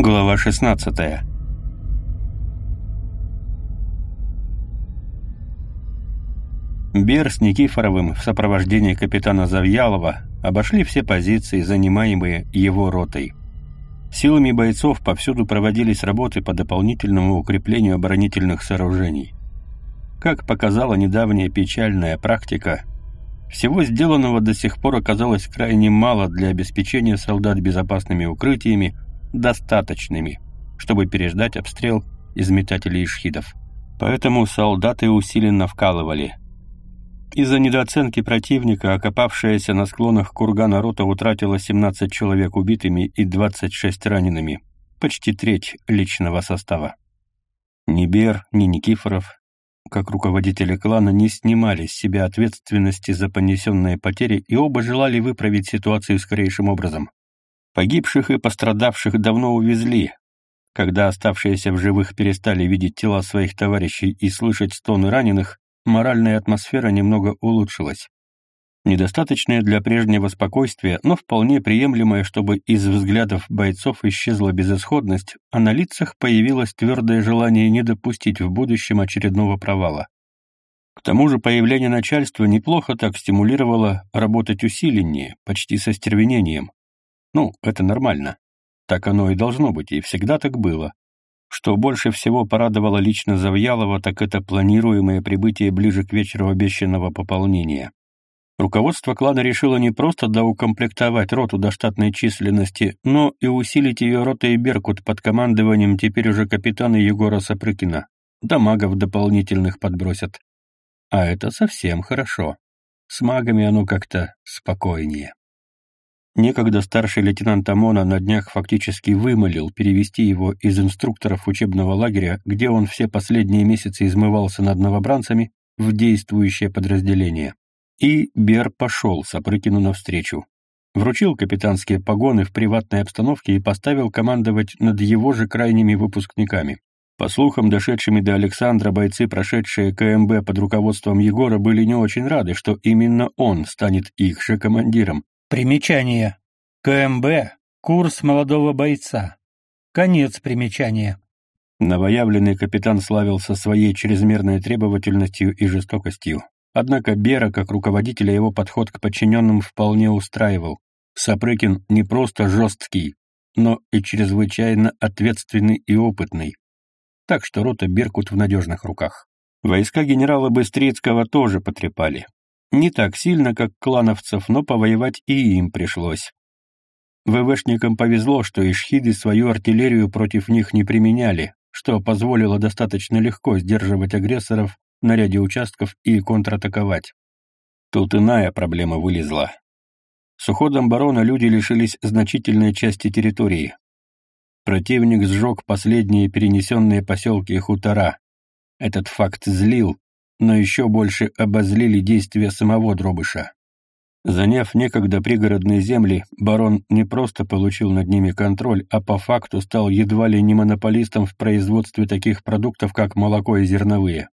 Глава 16 Бер с Никифоровым в сопровождении капитана Завьялова обошли все позиции, занимаемые его ротой. Силами бойцов повсюду проводились работы по дополнительному укреплению оборонительных сооружений. Как показала недавняя печальная практика, всего сделанного до сих пор оказалось крайне мало для обеспечения солдат безопасными укрытиями, достаточными, чтобы переждать обстрел из метателей шхидов. Поэтому солдаты усиленно вкалывали. Из-за недооценки противника, окопавшаяся на склонах кургана рота утратила 17 человек убитыми и 26 ранеными, почти треть личного состава. Ни Бер, ни Никифоров, как руководители клана, не снимали с себя ответственности за понесенные потери и оба желали выправить ситуацию скорейшим образом. Погибших и пострадавших давно увезли. Когда оставшиеся в живых перестали видеть тела своих товарищей и слышать стоны раненых, моральная атмосфера немного улучшилась. Недостаточная для прежнего спокойствия, но вполне приемлемая, чтобы из взглядов бойцов исчезла безысходность, а на лицах появилось твердое желание не допустить в будущем очередного провала. К тому же появление начальства неплохо так стимулировало работать усиленнее, почти со стервенением. Ну, это нормально. Так оно и должно быть, и всегда так было. Что больше всего порадовало лично Завьялова, так это планируемое прибытие ближе к вечеру обещанного пополнения. Руководство клана решило не просто доукомплектовать роту до штатной численности, но и усилить ее ротой «Беркут» под командованием теперь уже капитана Егора Сапрыкина. Да магов дополнительных подбросят. А это совсем хорошо. С магами оно как-то спокойнее. Некогда старший лейтенант ОМОНа на днях фактически вымолил перевести его из инструкторов учебного лагеря, где он все последние месяцы измывался над новобранцами, в действующее подразделение. И Бер пошел Сапрыкину навстречу. Вручил капитанские погоны в приватной обстановке и поставил командовать над его же крайними выпускниками. По слухам, дошедшими до Александра, бойцы, прошедшие КМБ под руководством Егора, были не очень рады, что именно он станет их же командиром, Примечание. КМБ – курс молодого бойца. Конец примечания. Новоявленный капитан славился своей чрезмерной требовательностью и жестокостью. Однако Бера, как руководителя, его подход к подчиненным вполне устраивал. Сапрыкин не просто жесткий, но и чрезвычайно ответственный и опытный. Так что рота Беркут в надежных руках. Войска генерала Быстрицкого тоже потрепали. Не так сильно, как клановцев, но повоевать и им пришлось. ВВшникам повезло, что ишхиды свою артиллерию против них не применяли, что позволило достаточно легко сдерживать агрессоров на ряде участков и контратаковать. Тут иная проблема вылезла. С уходом барона люди лишились значительной части территории. Противник сжег последние перенесенные поселки и хутора. Этот факт злил, но еще больше обозлили действия самого Дробыша. Заняв некогда пригородные земли, барон не просто получил над ними контроль, а по факту стал едва ли не монополистом в производстве таких продуктов, как молоко и зерновые.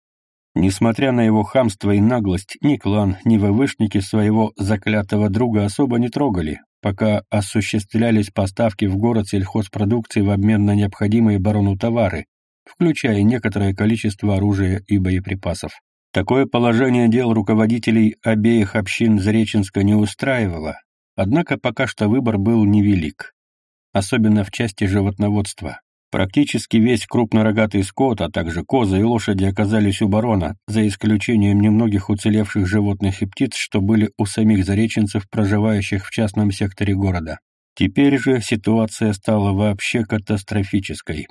Несмотря на его хамство и наглость, ни клан, ни ВВшники своего заклятого друга особо не трогали, пока осуществлялись поставки в город сельхозпродукции в обмен на необходимые барону товары, включая некоторое количество оружия и боеприпасов. Такое положение дел руководителей обеих общин Зареченска не устраивало, однако пока что выбор был невелик, особенно в части животноводства. Практически весь крупнорогатый скот, а также козы и лошади оказались у барона, за исключением немногих уцелевших животных и птиц, что были у самих зареченцев, проживающих в частном секторе города. Теперь же ситуация стала вообще катастрофической.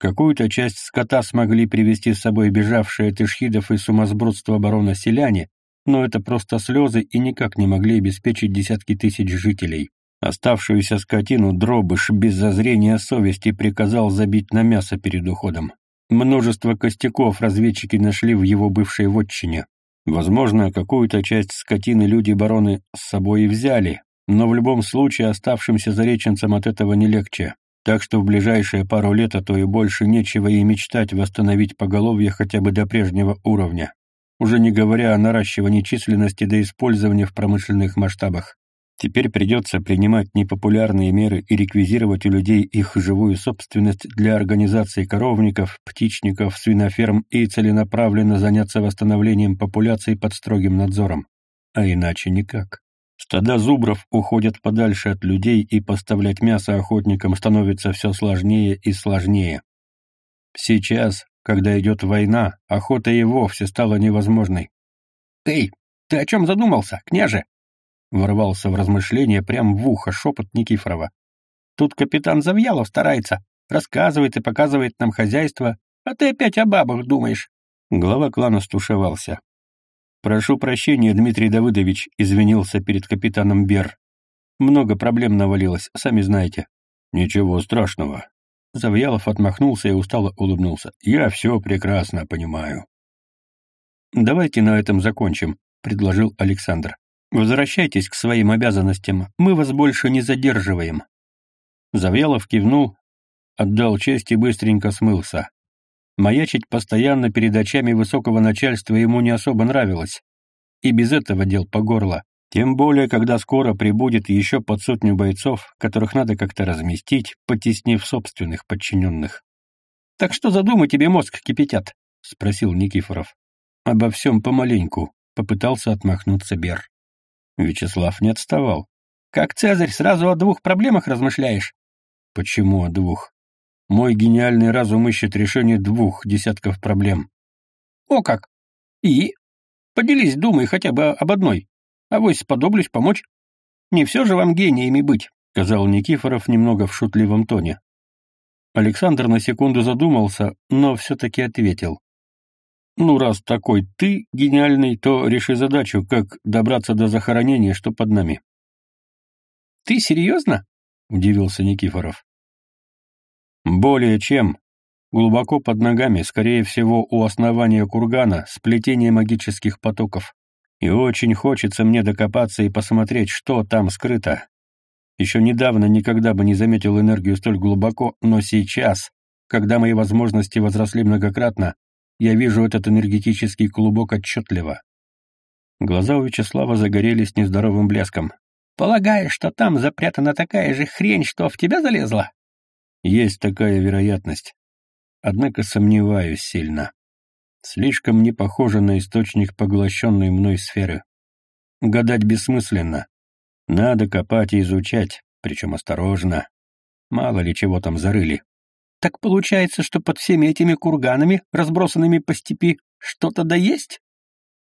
Какую-то часть скота смогли привести с собой бежавшие от ишхидов и сумасбродства барона селяне, но это просто слезы и никак не могли обеспечить десятки тысяч жителей. Оставшуюся скотину дробыш без зазрения совести приказал забить на мясо перед уходом. Множество костяков разведчики нашли в его бывшей вотчине. Возможно, какую-то часть скотины люди-бароны с собой и взяли, но в любом случае оставшимся зареченцам от этого не легче так что в ближайшие пару лет, а то и больше, нечего и мечтать восстановить поголовье хотя бы до прежнего уровня, уже не говоря о наращивании численности до использования в промышленных масштабах. Теперь придется принимать непопулярные меры и реквизировать у людей их живую собственность для организации коровников, птичников, свиноферм и целенаправленно заняться восстановлением популяции под строгим надзором. А иначе никак. Стада зубров уходят подальше от людей, и поставлять мясо охотникам становится все сложнее и сложнее. Сейчас, когда идет война, охота и вовсе стала невозможной. «Эй, ты о чем задумался, княже?» Ворвался в размышления прямо в ухо шепот Никифорова. Тут капитан Завьялов старается, рассказывает и показывает нам хозяйство, а ты опять о бабах думаешь. Глава клана стушевался. «Прошу прощения, Дмитрий Давыдович», — извинился перед капитаном Бер. «Много проблем навалилось, сами знаете». «Ничего страшного». Завьялов отмахнулся и устало улыбнулся. «Я все прекрасно понимаю». «Давайте на этом закончим», — предложил Александр. Возвращайтесь к своим обязанностям, мы вас больше не задерживаем. Завьялов кивнул, отдал честь и быстренько смылся. Маячить постоянно перед очами высокого начальства ему не особо нравилось. И без этого дел по горло. Тем более, когда скоро прибудет еще под сотню бойцов, которых надо как-то разместить, потеснив собственных подчиненных. «Так что за думы тебе мозг кипятят?» — спросил Никифоров. «Обо всем помаленьку», — попытался отмахнуться Бер. Вячеслав не отставал. «Как Цезарь, сразу о двух проблемах размышляешь?» «Почему о двух?» «Мой гениальный разум ищет решение двух десятков проблем». «О как! И? Поделись думай хотя бы об одной. А вось сподоблюсь помочь. Не все же вам гениями быть», — сказал Никифоров немного в шутливом тоне. Александр на секунду задумался, но все-таки ответил. Ну, раз такой ты гениальный, то реши задачу, как добраться до захоронения, что под нами. Ты серьезно? Удивился Никифоров. Более чем. Глубоко под ногами, скорее всего, у основания кургана, сплетение магических потоков. И очень хочется мне докопаться и посмотреть, что там скрыто. Еще недавно никогда бы не заметил энергию столь глубоко, но сейчас, когда мои возможности возросли многократно, я вижу этот энергетический клубок отчетливо. Глаза у Вячеслава загорелись нездоровым блеском. «Полагаешь, что там запрятана такая же хрень, что в тебя залезла?» «Есть такая вероятность. Однако сомневаюсь сильно. Слишком не похоже на источник поглощенной мной сферы. Гадать бессмысленно. Надо копать и изучать, причем осторожно. Мало ли чего там зарыли. Так получается, что под всеми этими курганами, разбросанными по степи, что-то да есть?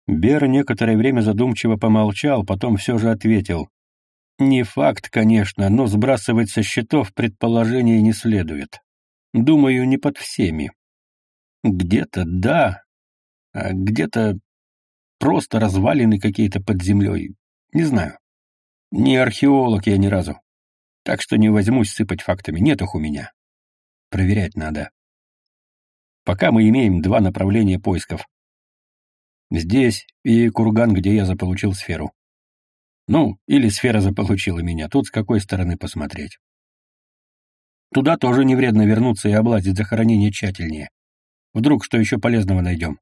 Бер некоторое время задумчиво помолчал, потом все же ответил. Не факт, конечно, но сбрасывать со счетов предположения не следует. Думаю, не под всеми. Где-то да, а где-то просто развалины какие-то под землей. Не знаю. Не археолог я ни разу. Так что не возьмусь сыпать фактами, нет их у меня. Проверять надо. Пока мы имеем два направления поисков. Здесь и курган, где я заполучил сферу. Ну, или сфера заполучила меня, тут с какой стороны посмотреть. Туда тоже не вредно вернуться и облазить захоронение тщательнее. Вдруг что еще полезного найдем.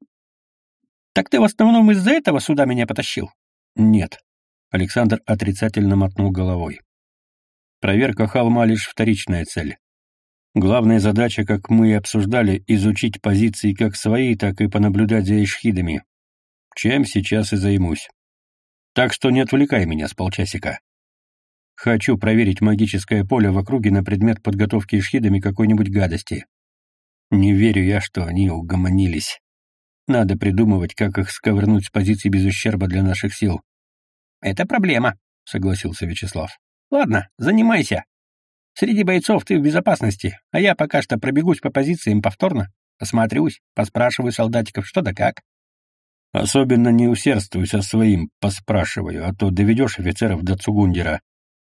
Так ты в основном из-за этого сюда меня потащил? Нет. Александр отрицательно мотнул головой. Проверка холма лишь вторичная цель. Главная задача, как мы и обсуждали, изучить позиции как свои, так и понаблюдать за ишхидами. Чем сейчас и займусь. Так что не отвлекай меня с полчасика. Хочу проверить магическое поле в округе на предмет подготовки ишхидами какой-нибудь гадости. Не верю я, что они угомонились. Надо придумывать, как их сковырнуть с позиции без ущерба для наших сил. «Это проблема», — согласился Вячеслав. «Ладно, занимайся. Среди бойцов ты в безопасности, а я пока что пробегусь по позициям повторно, посмотрюсь, поспрашиваю солдатиков, что да как. Особенно не усердствуй со своим «поспрашиваю», а то доведешь офицеров до Цугундера,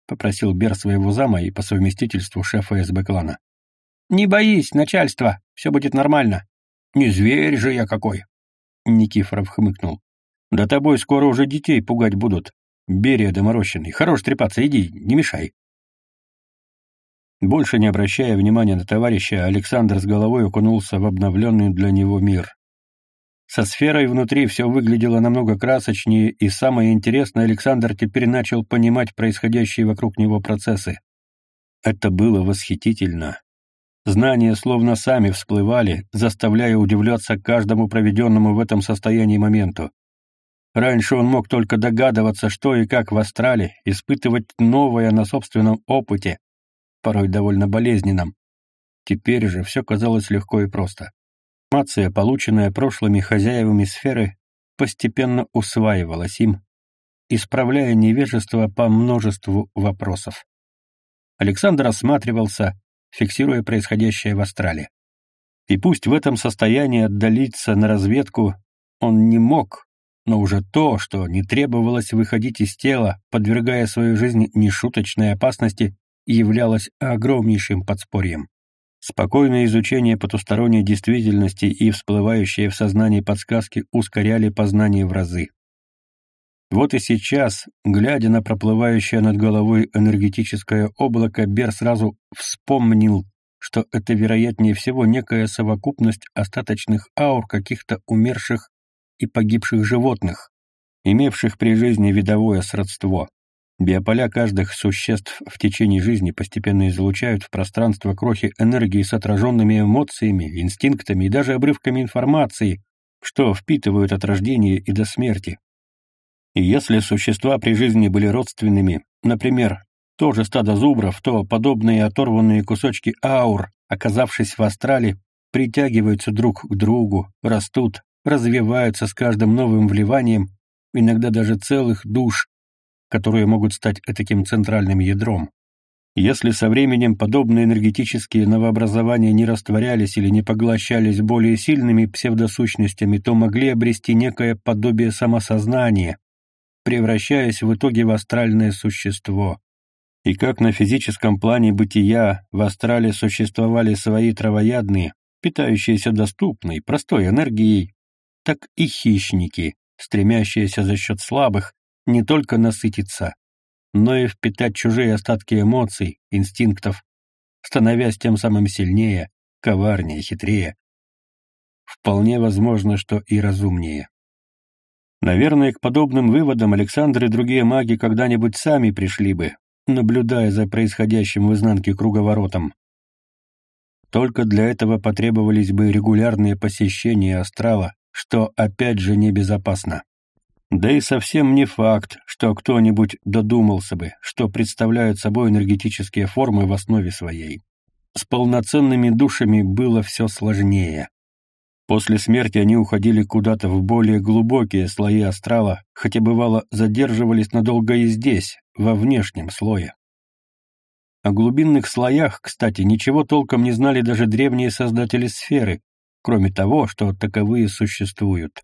— попросил Бер своего зама и по совместительству шефа СБ клана. «Не боись, начальство, все будет нормально. Не зверь же я какой!» Никифоров хмыкнул. «Да тобой скоро уже детей пугать будут. Берия доморощенный, хорош трепаться, иди, не мешай». Больше не обращая внимания на товарища, Александр с головой окунулся в обновленный для него мир. Со сферой внутри все выглядело намного красочнее, и самое интересное, Александр теперь начал понимать происходящие вокруг него процессы. Это было восхитительно. Знания словно сами всплывали, заставляя удивляться каждому проведенному в этом состоянии моменту. Раньше он мог только догадываться, что и как в астрале, испытывать новое на собственном опыте, порой довольно болезненном. Теперь же все казалось легко и просто. Информация, полученная прошлыми хозяевами сферы, постепенно усваивалась им, исправляя невежество по множеству вопросов. Александр осматривался, фиксируя происходящее в астрале. И пусть в этом состоянии отдалиться на разведку он не мог, но уже то, что не требовалось выходить из тела, подвергая свою жизнь нешуточной опасности, являлось огромнейшим подспорьем. Спокойное изучение потусторонней действительности и всплывающие в сознании подсказки ускоряли познание в разы. Вот и сейчас, глядя на проплывающее над головой энергетическое облако, Бер сразу вспомнил, что это, вероятнее всего, некая совокупность остаточных аур каких-то умерших и погибших животных, имевших при жизни видовое сродство. Биополя каждых существ в течение жизни постепенно излучают в пространство крохи энергии с отраженными эмоциями, инстинктами и даже обрывками информации, что впитывают от рождения и до смерти. И если существа при жизни были родственными, например, тоже стадо зубров, то подобные оторванные кусочки аур, оказавшись в астрале, притягиваются друг к другу, растут, развиваются с каждым новым вливанием, иногда даже целых душ, которые могут стать таким центральным ядром. Если со временем подобные энергетические новообразования не растворялись или не поглощались более сильными псевдосущностями, то могли обрести некое подобие самосознания, превращаясь в итоге в астральное существо. И как на физическом плане бытия в астрале существовали свои травоядные, питающиеся доступной, простой энергией, так и хищники, стремящиеся за счет слабых не только насытиться, но и впитать чужие остатки эмоций, инстинктов, становясь тем самым сильнее, коварнее, хитрее. Вполне возможно, что и разумнее. Наверное, к подобным выводам Александр и другие маги когда-нибудь сами пришли бы, наблюдая за происходящим в изнанке круговоротом. Только для этого потребовались бы регулярные посещения астрала, что опять же небезопасно. Да и совсем не факт, что кто-нибудь додумался бы, что представляют собой энергетические формы в основе своей. С полноценными душами было все сложнее. После смерти они уходили куда-то в более глубокие слои астрала, хотя бывало задерживались надолго и здесь, во внешнем слое. О глубинных слоях, кстати, ничего толком не знали даже древние создатели сферы, кроме того, что таковые существуют.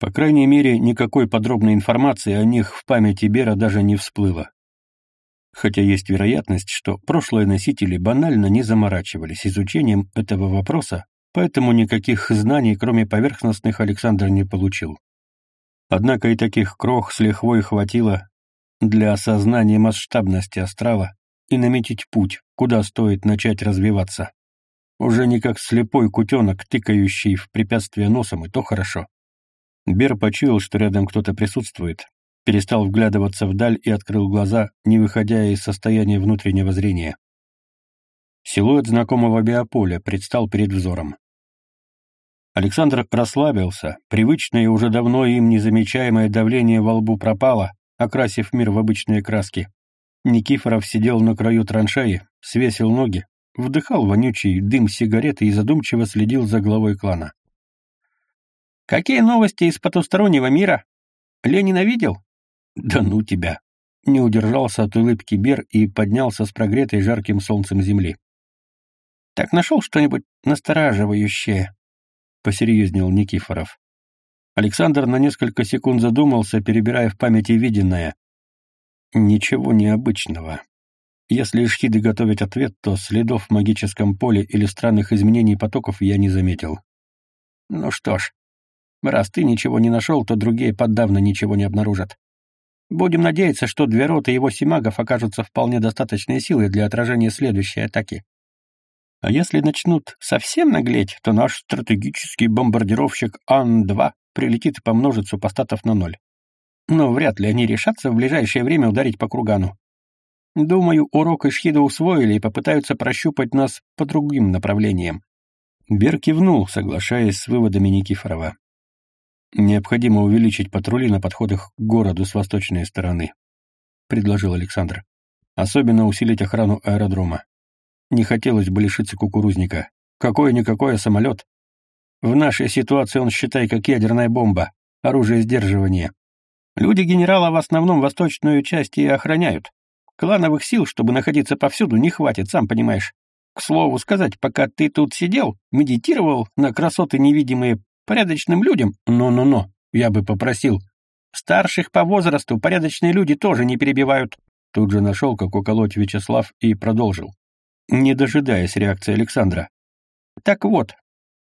По крайней мере, никакой подробной информации о них в памяти Бера даже не всплыло. Хотя есть вероятность, что прошлые носители банально не заморачивались изучением этого вопроса, поэтому никаких знаний, кроме поверхностных, Александр не получил. Однако и таких крох с лихвой хватило для осознания масштабности астрала и наметить путь, куда стоит начать развиваться. Уже не как слепой кутенок, тыкающий в препятствие носом, и то хорошо. Бер почуял, что рядом кто-то присутствует, перестал вглядываться вдаль и открыл глаза, не выходя из состояния внутреннего зрения. Силуэт знакомого биополя предстал перед взором. Александр расслабился, привычное и уже давно им незамечаемое давление во лбу пропало, окрасив мир в обычные краски. Никифоров сидел на краю траншеи, свесил ноги, вдыхал вонючий дым сигареты и задумчиво следил за главой клана. «Какие новости из потустороннего мира? Ленина видел?» «Да ну тебя!» Не удержался от улыбки Бер и поднялся с прогретой жарким солнцем земли. «Так нашел что-нибудь настораживающее?» — посерьезнел Никифоров. Александр на несколько секунд задумался, перебирая в памяти виденное. Ничего необычного. Если шхиды готовят ответ, то следов в магическом поле или странных изменений потоков я не заметил. Ну что ж, раз ты ничего не нашел, то другие поддавно ничего не обнаружат. Будем надеяться, что две роты его семагов окажутся вполне достаточной силой для отражения следующей атаки. А если начнут совсем наглеть, то наш стратегический бомбардировщик Ан-2 прилетит и помножит супостатов на ноль. Но вряд ли они решатся в ближайшее время ударить по кругану. Думаю, урок Ишхида усвоили и попытаются прощупать нас по другим направлениям. Бер кивнул, соглашаясь с выводами Никифорова. «Необходимо увеличить патрули на подходах к городу с восточной стороны», — предложил Александр. «Особенно усилить охрану аэродрома. Не хотелось бы лишиться кукурузника. Какой-никакой самолет. В нашей ситуации он, считай, как ядерная бомба, оружие сдерживания. Люди генерала в основном восточную часть и охраняют. Клановых сил, чтобы находиться повсюду, не хватит, сам понимаешь. К слову сказать, пока ты тут сидел, медитировал на красоты невидимые порядочным людям, но-но-но, я бы попросил. Старших по возрасту порядочные люди тоже не перебивают. Тут же нашел, как уколоть Вячеслав, и продолжил не дожидаясь реакции Александра. «Так вот,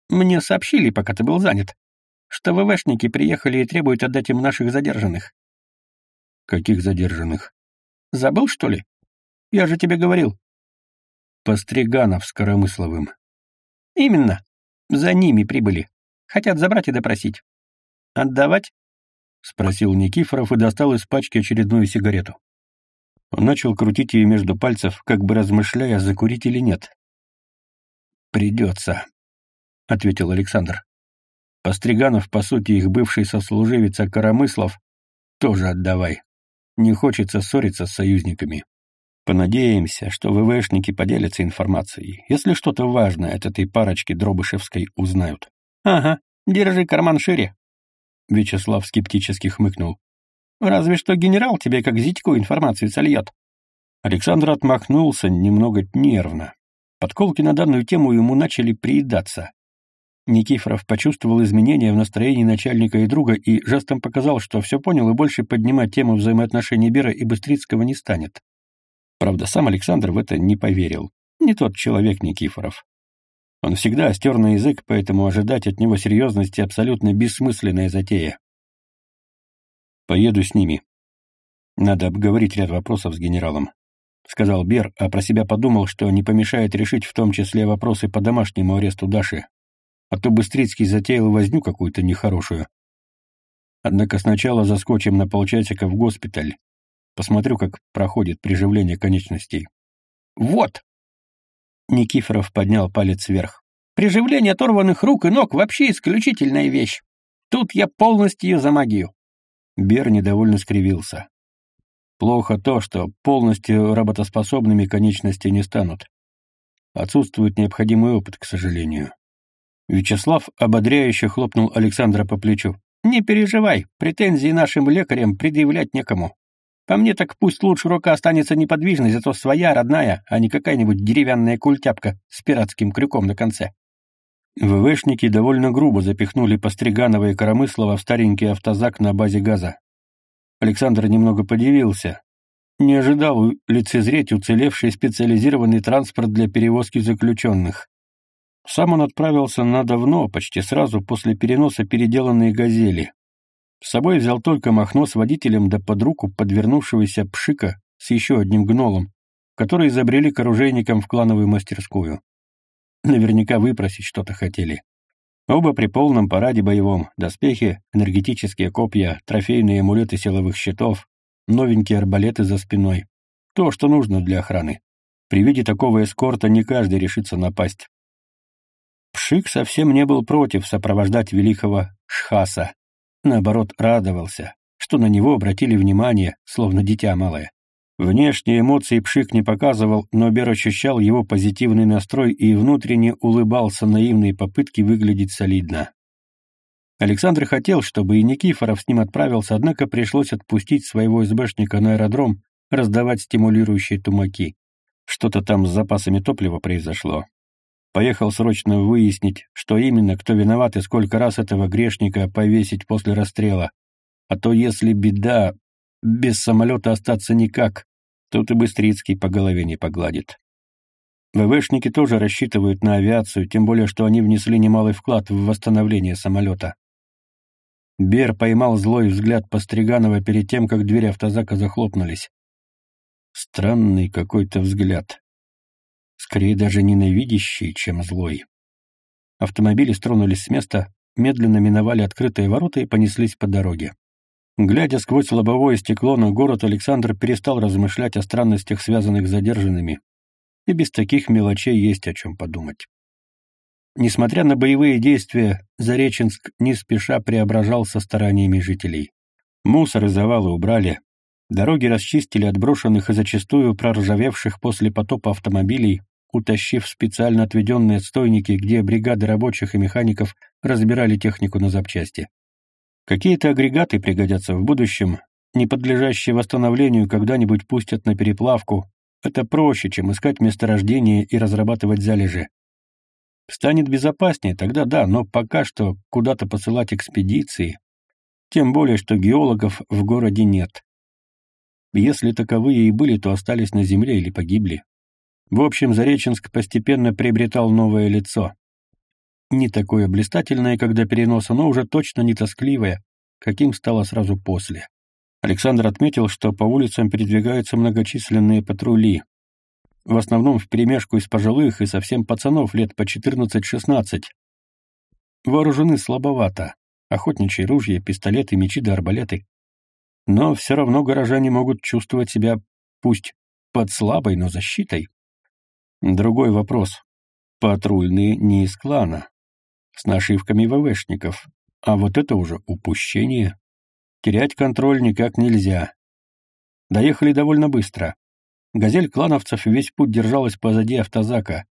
мне сообщили, пока ты был занят, что ВВшники приехали и требуют отдать им наших задержанных». «Каких задержанных?» «Забыл, что ли? Я же тебе говорил». «Постриганов с Коромысловым». «Именно. За ними прибыли. Хотят забрать и допросить. Отдавать?» — спросил Никифоров и достал из пачки очередную сигарету. Он начал крутить ее между пальцев, как бы размышляя, закурить или нет. «Придется», — ответил Александр. «Постриганов, по сути, их бывший сослуживец Коромыслов, тоже отдавай. Не хочется ссориться с союзниками. Понадеемся, что ВВшники поделятся информацией. Если что-то важное от этой парочки Дробышевской узнают». «Ага, держи карман шире», — Вячеслав скептически хмыкнул. Разве что генерал тебе как зятьку информацию сольет. Александр отмахнулся немного нервно. Подколки на данную тему ему начали приедаться. Никифоров почувствовал изменения в настроении начальника и друга и жестом показал, что все понял и больше поднимать тему взаимоотношений Бера и Быстрицкого не станет. Правда, сам Александр в это не поверил. Не тот человек Никифоров. Он всегда остер на язык, поэтому ожидать от него серьезности абсолютно бессмысленная затея. Поеду с ними. Надо обговорить ряд вопросов с генералом. Сказал Бер, а про себя подумал, что не помешает решить в том числе вопросы по домашнему аресту Даши. А то Быстрицкий затеял возню какую-то нехорошую. Однако сначала заскочим на полчасика в госпиталь. Посмотрю, как проходит приживление конечностей. «Вот!» Никифоров поднял палец вверх. «Приживление оторванных рук и ног вообще исключительная вещь. Тут я полностью за магию. Бер недовольно скривился. Плохо то, что полностью работоспособными конечности не станут. Отсутствует необходимый опыт, к сожалению. Вячеслав ободряюще хлопнул Александра по плечу. «Не переживай, претензии нашим лекарям предъявлять некому. По мне так пусть лучше рука останется неподвижной, зато своя, родная, а не какая-нибудь деревянная культяпка с пиратским крюком на конце». ВВшники довольно грубо запихнули Постриганова и Коромыслова в старенький автозак на базе газа. Александр немного подивился. Не ожидал лицезреть уцелевший специализированный транспорт для перевозки заключенных. Сам он отправился на давно, почти сразу после переноса переделанной «Газели». С собой взял только Махно с водителем да под руку подвернувшегося Пшика с еще одним гнолом, которые изобрели к оружейникам в клановую мастерскую. Наверняка выпросить что-то хотели. Оба при полном параде боевом, доспехи, энергетические копья, трофейные амулеты силовых щитов, новенькие арбалеты за спиной. То, что нужно для охраны. При виде такого эскорта не каждый решится напасть. Пшик совсем не был против сопровождать великого Шхаса. Наоборот, радовался, что на него обратили внимание, словно дитя малое. Внешние эмоции Пшик не показывал, но Бер ощущал его позитивный настрой и внутренне улыбался наивной попытке выглядеть солидно. Александр хотел, чтобы и Никифоров с ним отправился, однако пришлось отпустить своего СБшника на аэродром, раздавать стимулирующие тумаки. Что-то там с запасами топлива произошло. Поехал срочно выяснить, что именно, кто виноват и сколько раз этого грешника повесить после расстрела. А то если беда, без самолета остаться никак. Тут и Быстрицкий по голове не погладит. ВВшники тоже рассчитывают на авиацию, тем более, что они внесли немалый вклад в восстановление самолета. Бер поймал злой взгляд Постриганова перед тем, как двери автозака захлопнулись. Странный какой-то взгляд. Скорее даже ненавидящий, чем злой. Автомобили стронулись с места, медленно миновали открытые ворота и понеслись по дороге. Глядя сквозь лобовое стекло на город, Александр перестал размышлять о странностях, связанных с задержанными. И без таких мелочей есть о чем подумать. Несмотря на боевые действия, Зареченск не спеша преображался стараниями жителей. Мусор и завалы убрали, дороги расчистили от брошенных и зачастую проржавевших после потопа автомобилей, утащив специально отведенные отстойники, где бригады рабочих и механиков разбирали технику на запчасти. Какие-то агрегаты пригодятся в будущем, не подлежащие восстановлению когда-нибудь пустят на переплавку. Это проще, чем искать месторождение и разрабатывать залежи. Станет безопаснее, тогда да, но пока что куда-то посылать экспедиции, тем более, что геологов в городе нет. Если таковые и были, то остались на земле или погибли. В общем, Зареченск постепенно приобретал новое лицо не такое блистательное, когда переноса, но уже точно не тоскливое, каким стало сразу после. Александр отметил, что по улицам передвигаются многочисленные патрули. В основном вперемешку из пожилых и совсем пацанов лет по 14-16. Вооружены слабовато. Охотничьи ружья, пистолеты, мечи да арбалеты. Но все равно горожане могут чувствовать себя, пусть под слабой, но защитой. Другой вопрос. Патрульные не из клана с нашивками ВВшников. А вот это уже упущение. Терять контроль никак нельзя. Доехали довольно быстро. «Газель» клановцев весь путь держалась позади автозака.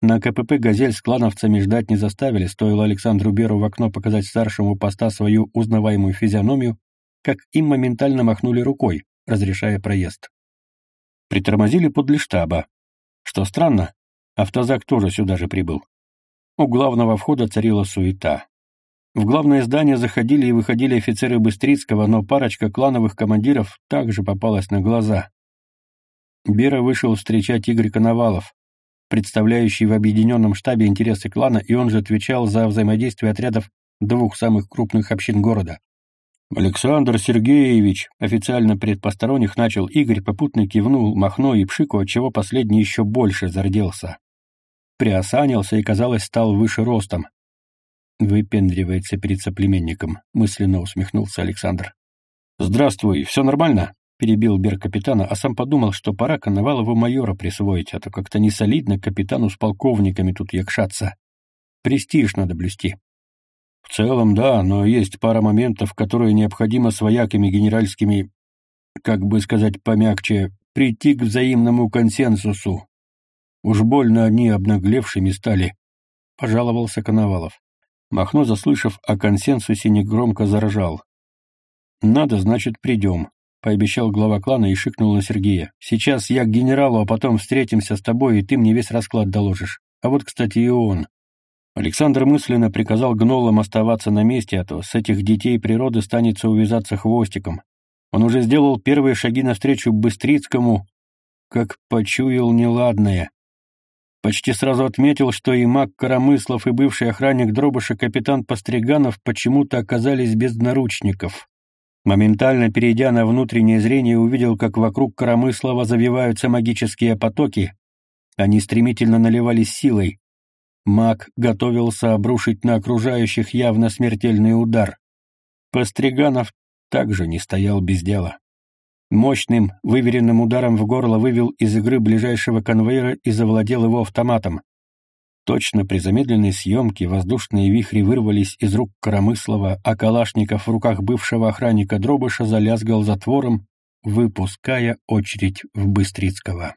На КПП «Газель» с клановцами ждать не заставили, стоило Александру Беру в окно показать старшему поста свою узнаваемую физиономию, как им моментально махнули рукой, разрешая проезд. Притормозили подле штаба. Что странно, автозак тоже сюда же прибыл. У главного входа царила суета. В главное здание заходили и выходили офицеры Быстрицкого, но парочка клановых командиров также попалась на глаза. Бера вышел встречать Игорь Коновалов, представляющий в объединенном штабе интересы клана, и он же отвечал за взаимодействие отрядов двух самых крупных общин города. «Александр Сергеевич!» Официально пред посторонних начал Игорь, попутно кивнул Махно и Пшику, отчего последний еще больше зарделся приосанился и, казалось, стал выше ростом. Выпендривается перед соплеменником, мысленно усмехнулся Александр. «Здравствуй, все нормально?» — перебил Бер капитана, а сам подумал, что пора Коновалову майора присвоить, а то как-то не солидно капитану с полковниками тут якшаться. Престиж надо блюсти. В целом, да, но есть пара моментов, которые необходимо с вояками генеральскими, как бы сказать помягче, прийти к взаимному консенсусу. Уж больно они обнаглевшими стали, — пожаловался Коновалов. Махно, заслышав о консенсусе, негромко заражал. «Надо, значит, придем», — пообещал глава клана и шикнул на Сергея. «Сейчас я к генералу, а потом встретимся с тобой, и ты мне весь расклад доложишь. А вот, кстати, и он». Александр мысленно приказал гнолам оставаться на месте, а то с этих детей природы станется увязаться хвостиком. Он уже сделал первые шаги навстречу Быстрицкому, как почуял неладное. Почти сразу отметил, что и маг Коромыслов, и бывший охранник Дробыша капитан Постриганов почему-то оказались без наручников. Моментально перейдя на внутреннее зрение, увидел, как вокруг Коромыслова завиваются магические потоки. Они стремительно наливались силой. Маг готовился обрушить на окружающих явно смертельный удар. Постриганов также не стоял без дела. Мощным, выверенным ударом в горло вывел из игры ближайшего конвейера и завладел его автоматом. Точно при замедленной съемке воздушные вихри вырвались из рук Коромыслова, а Калашников в руках бывшего охранника Дробыша залязгал затвором, выпуская очередь в Быстрицкого.